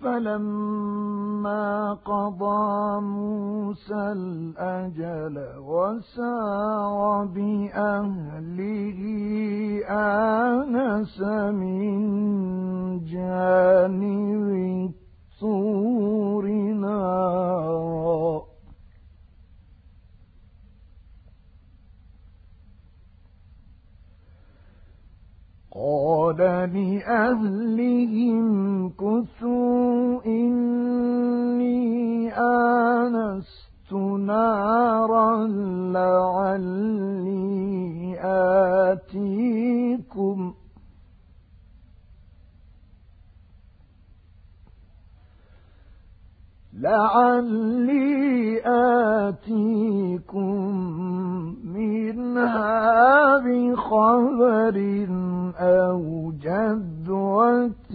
فلما قضى موسى الأجل وسار بأهله آنس من جانب الطور نارا. قال لأهلهم كثوا إني آنست نارا لعلي آتيكم. لعلي آتيكم بخبر أو جدوة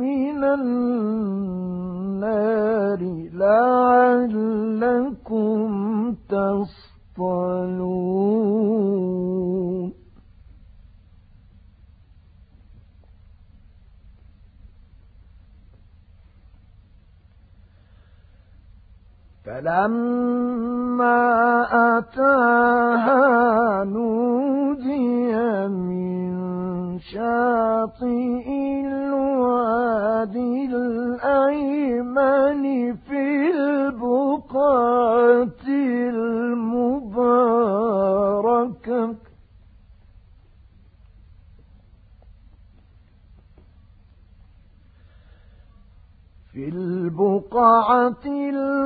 من النار لعلكم تصطلون. فلما أتاها نودي من شاطئ الوادي الأيمن في البقعة المباركة. في البقعة المباركة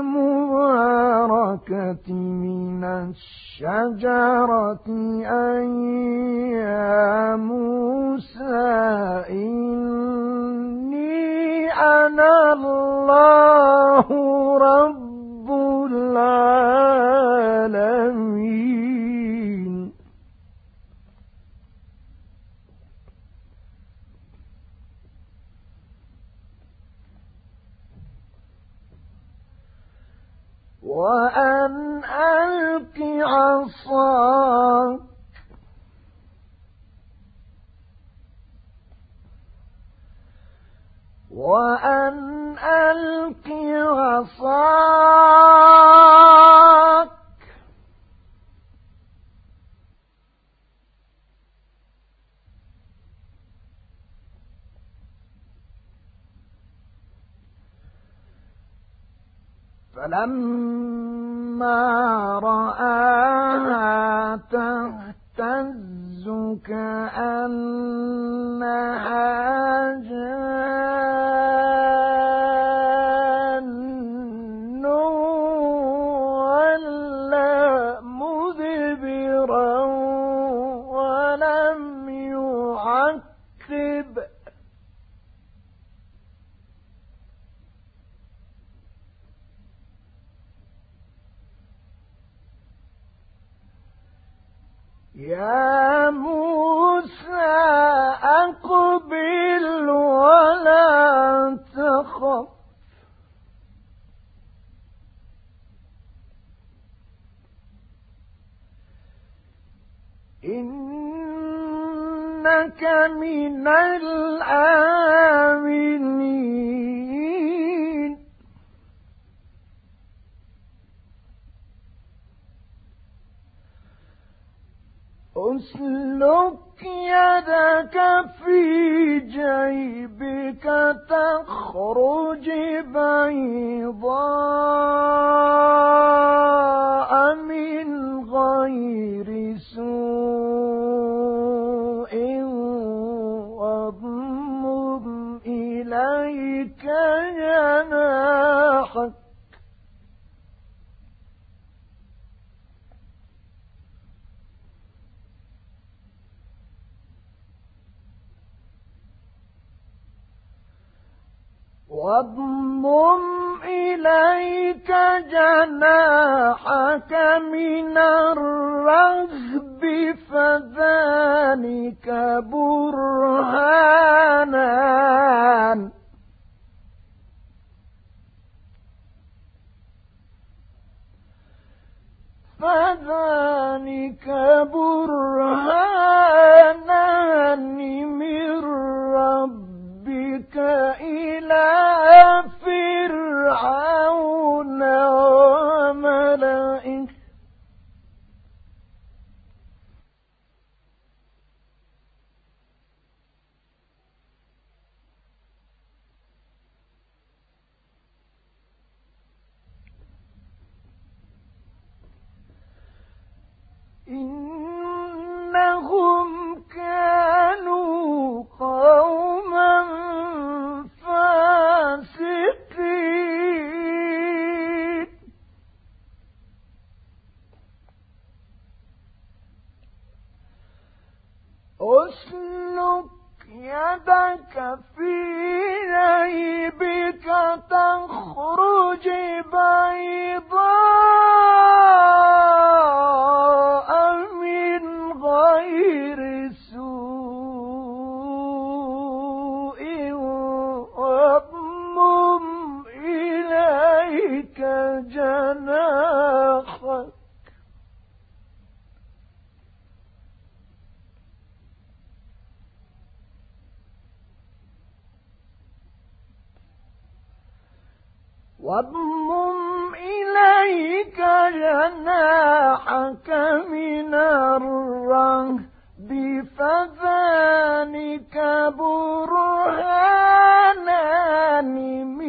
وأن ألق عصاك فلما رآها تهتز كأنها جان يا موسى أقبل ولا تخف. إنك من الآمنين تخرج بيضاء من غير سوء واضمم إليك جناحك واضمم إليك جناحك من الرغب فذلك برهانان فذلك برهانان من رب إلى فرعون واضمم إليك جناحك من الرهب فذلك برهانان من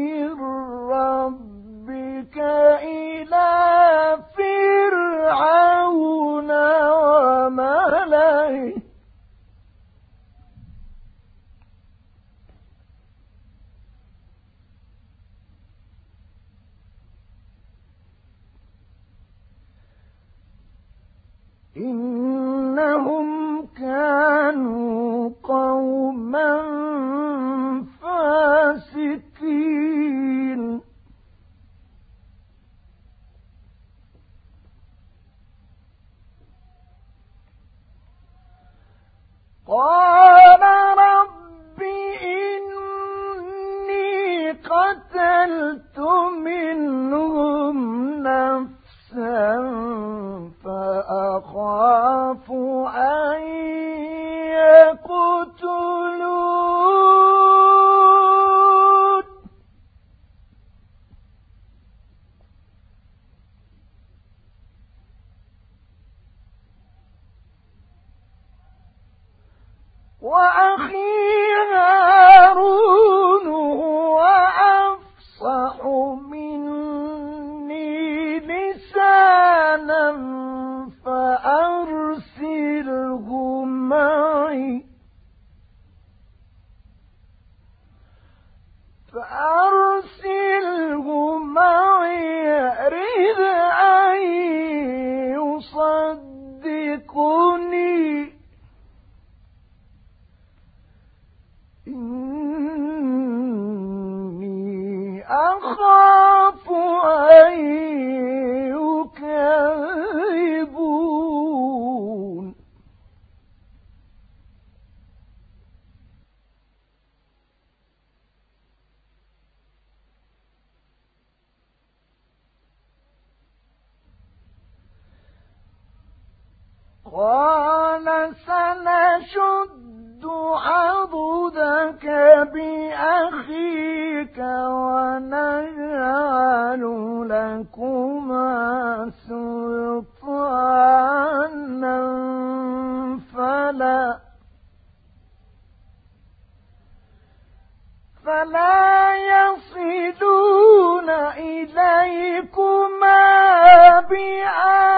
لهما سلطانا فلا فلا يصلون إليكما بأن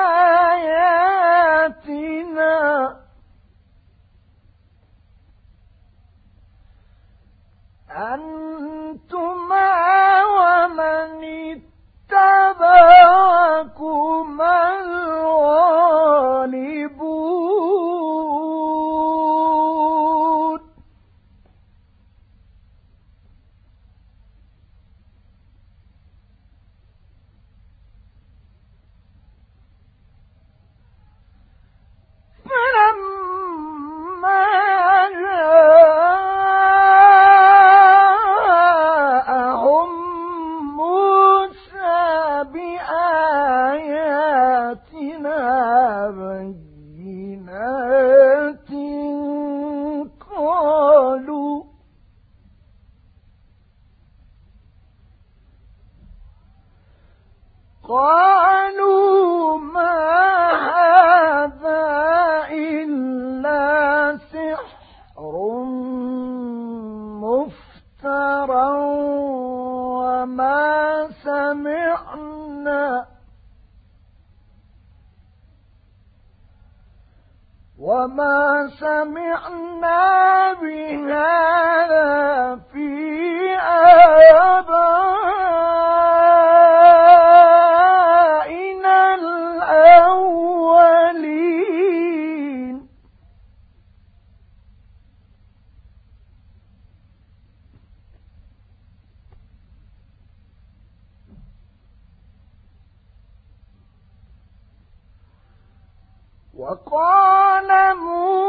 وقال موسى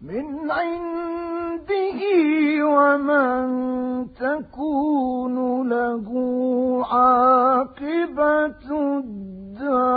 من عنده ومن تكون له عاقبة الدار.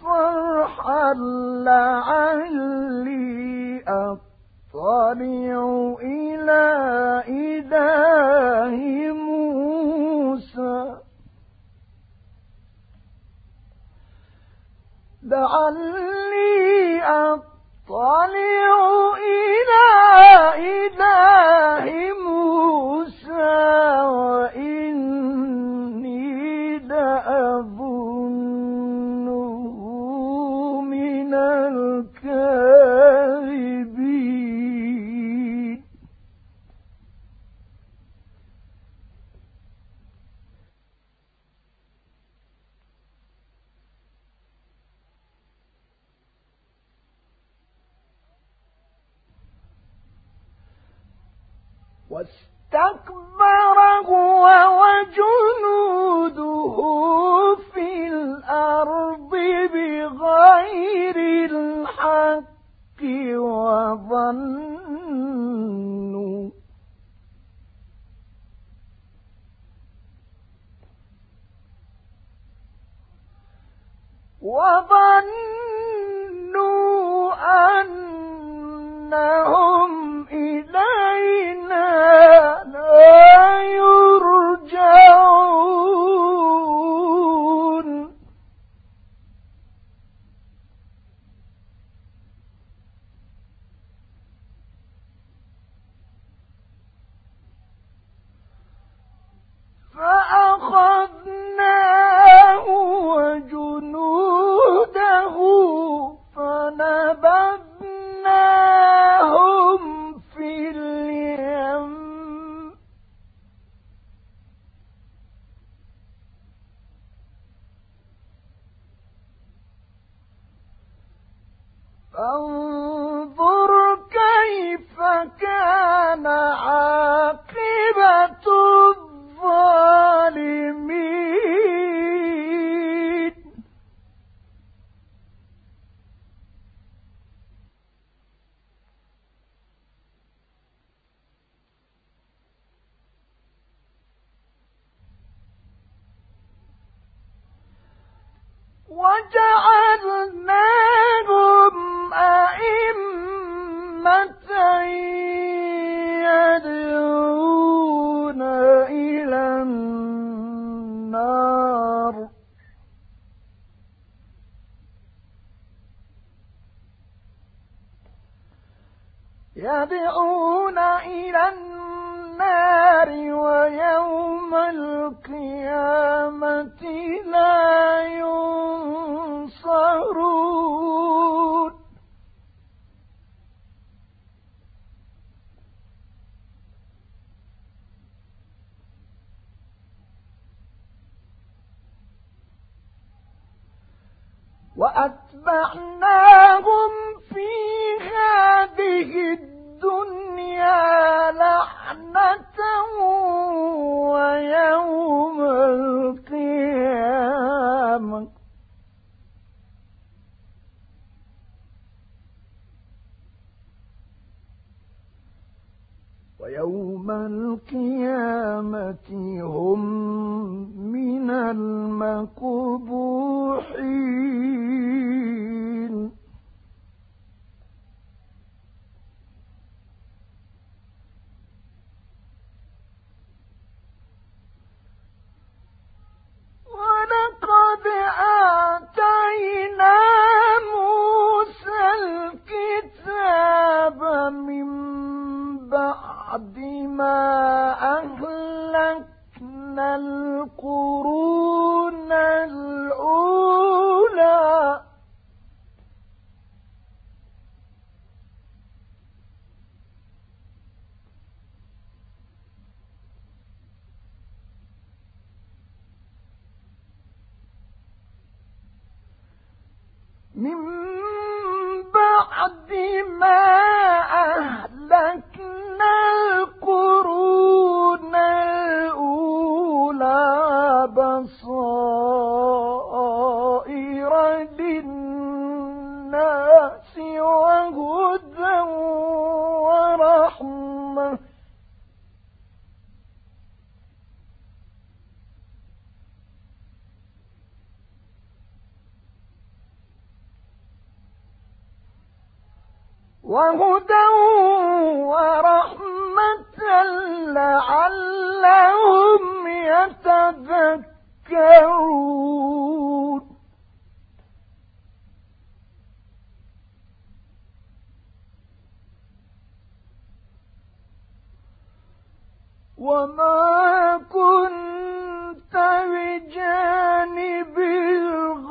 صرحا لعلي أطلع إلى إله موسى. لعلي أطلع أَوْ الْقِيَامَةِ لَا يُنصَرُونَ. وَأَتْبَعْنَا الناس وهدى ورحمة. وهدى ورحمة لعلهم يتذكرون. وما كنت بجانب الغرب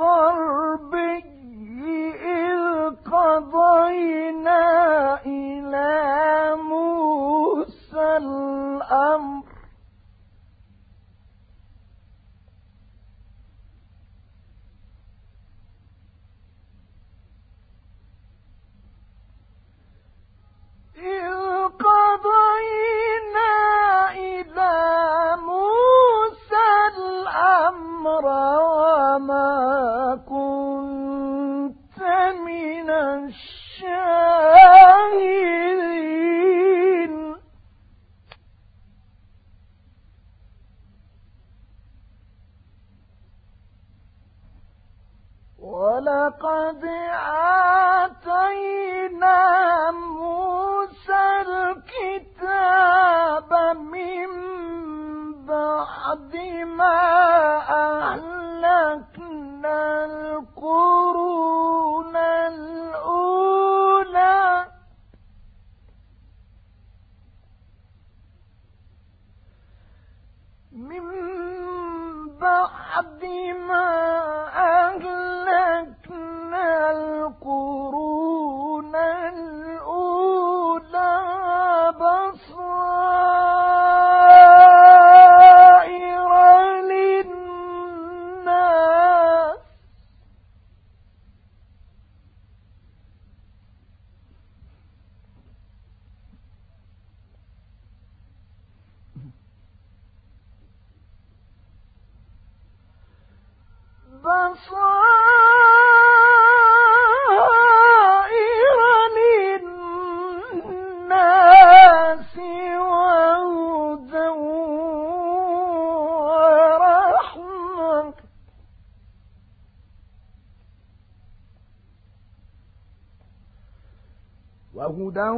وهدى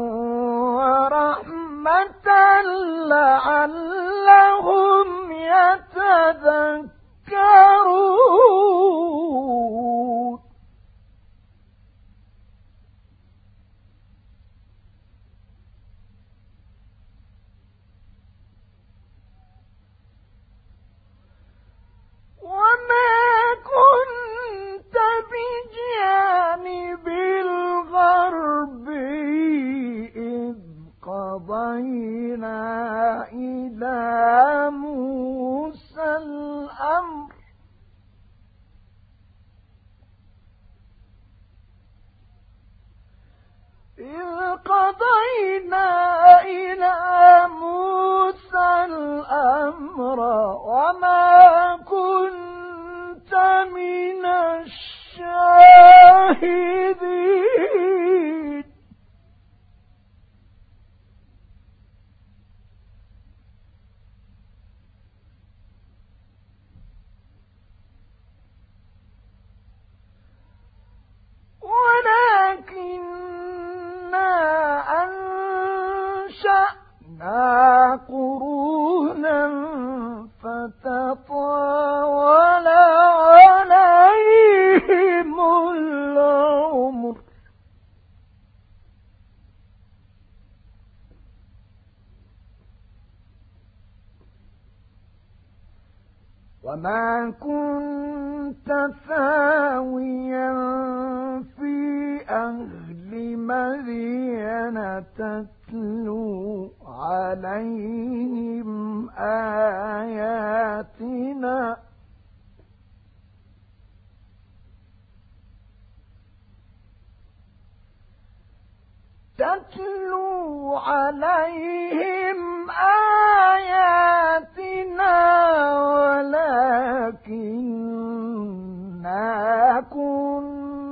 ورحمة لعل وما نَتْلُو عَلَيْهِمْ آيَاتِنَا. تَتْلُو عَلَيْهِمْ آيَاتِنَا وَلَكِنَّا كُنَّا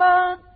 رحمته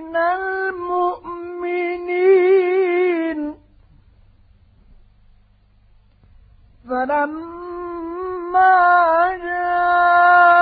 من المؤمنين. فلما جاءهم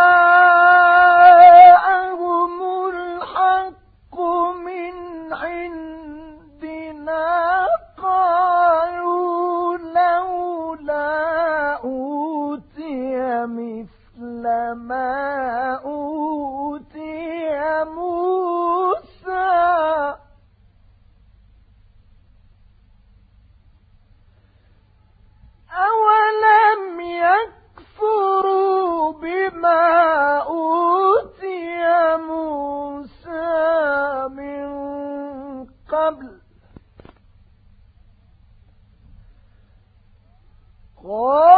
哦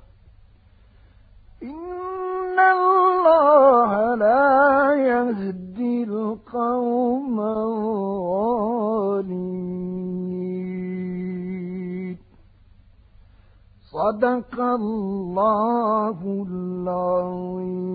الله لا يهدي القوم الظالمين. صدق الله العظيم.